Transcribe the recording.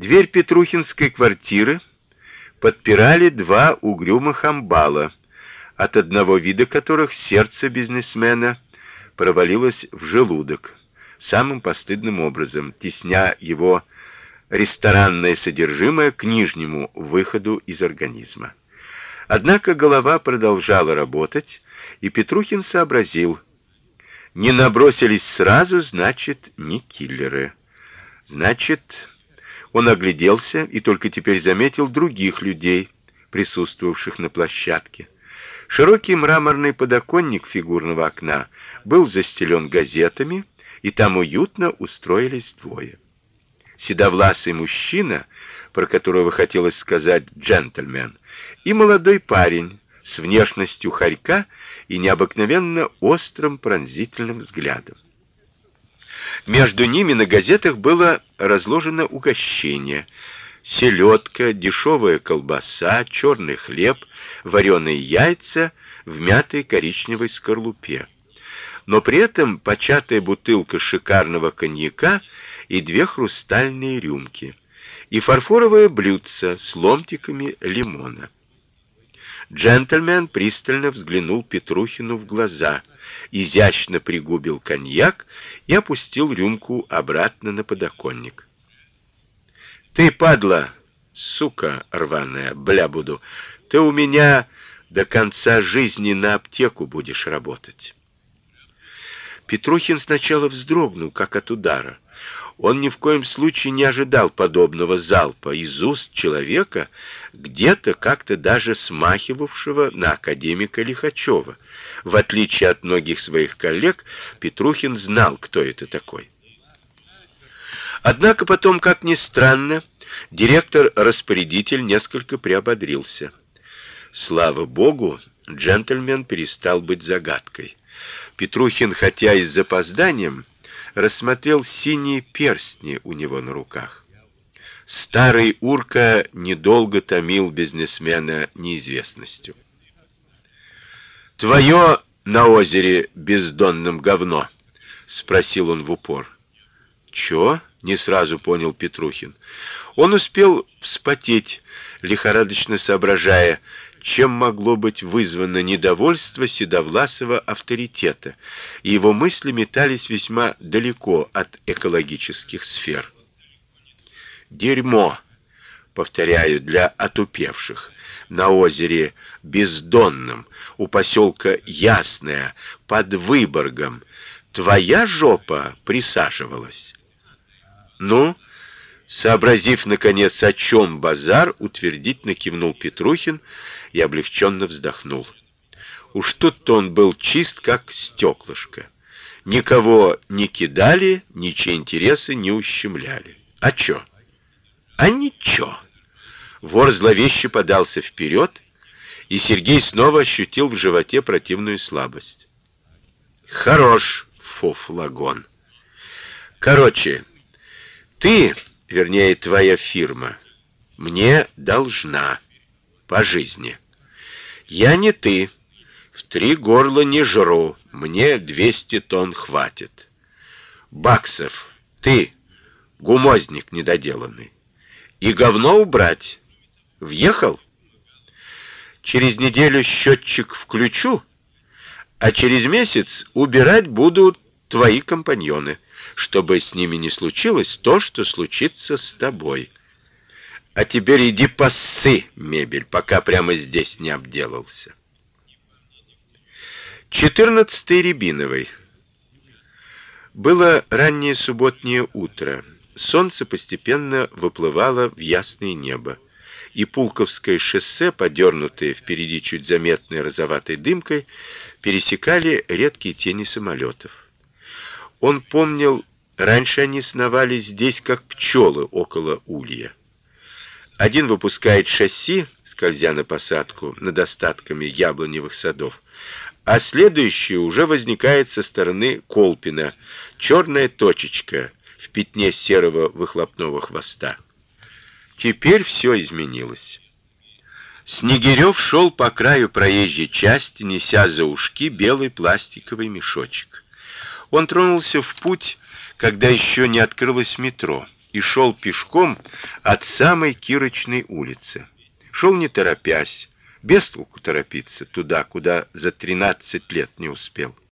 Дверь Петрухинской квартиры подпирали два угрюмых амбала, от одного вида которых сердце бизнесмена провалилось в желудок самым постыдным образом, тесня его ресторанное содержимое к нижнему выходу из организма. Однако голова продолжала работать, и Петрухин сообразил: не набросились сразу, значит, не киллеры. Значит, он огляделся и только теперь заметил других людей, присутствовавших на площадке. Широкий мраморный подоконник фигурного окна был застелен газетами, и там уютно устроились двое. Седовласый мужчина, про которого хотелось сказать джентльмен, и молодой парень с внешностью хорька и необыкновенно острым пронзительным взглядом. Между ними на газетах было разложено угощение: селедка, дешевая колбаса, черный хлеб, вареные яйца в мятой коричневой скорлупе. Но при этом початая бутылка шикарного коньяка и две хрустальные рюмки и фарфоровое блюдце с ломтиками лимона. Джентльмен пристально взглянул Петрухину в глаза, изящно пригубил коньяк и опустил рюмку обратно на подоконник. Ты падла, сука рваная, бля буду. Ты у меня до конца жизни на аптеку будешь работать. Петрухин сначала вздрогнул, как от удара. Он ни в коем случае не ожидал подобного залпа из уст человека, где-то как-то даже смахивавшего на академика Лихачева. В отличие от многих своих коллег, Петрухин знал, кто это такой. Однако потом, как ни странно, директор-распорядитель несколько приободрился. Слава богу, джентльмен перестал быть загадкой. Петрухин, хотя и с запозданием, рассмотрел синие перстни у него на руках. Старый урка недолго томил бизнесмена неизвестностью. Твое на озере бездонным говно, спросил он в упор. Чё? не сразу понял Петрухин. Он успел вспотеть, лихорадочно соображая, чем могло быть вызвано недовольство седовласого авторитета, и его мысли метались весьма далеко от экологических сфер. Дерьмо, повторяю для отупевших, на озере Бездонном, у поселка Ясное, под Выборгом, твоя жопа присаживалась. Ну, сообразив наконец, о чем базар, утвердительно кивнул Петрухин и облегченно вздохнул. Уж тут-то он был чист, как стеклышко. Никого не кидали, ничьи интересы не ущемляли. А чё? А ничего. Вор зловеще подался вперед, и Сергей снова ощутил в животе противную слабость. Хорош, фуфлагон. Короче, ты, вернее, твоя фирма, мне должна по жизни. Я не ты. В три горла не жру. Мне двести тонн хватит. Баксов, ты гумозник недоделанный. И говно убрать. Въехал? Через неделю счетчик включу, а через месяц убирать будут твои компаньоны, чтобы с ними не случилось то, что случится с тобой. А теперь иди поссы мебель, пока прямо здесь не обделался. Четырнадцатый Рябиновый. Было раннее субботнее утро. Солнце постепенно выплывало в ясное небо, и Пулковское шоссе, подернутое впереди чуть заметной розоватой дымкой, пересекали редкие тени самолетов. Он помнил, раньше они сновали здесь как пчелы около улья. Один выпускает шасси, скользя на посадку над остатками яблоневых садов, а следующий уже возникает со стороны Колпина, черная точечка в пятне серого выхлопного хвоста. Теперь все изменилось. Снегирев шел по краю проезжей части, неся за ушки белый пластиковый мешочек. Он тронулся в путь, когда еще не открылось метро. и шел пешком от самой Кирочной улицы. Шел не торопясь, без толку торопиться туда, куда за тринадцать лет не успел.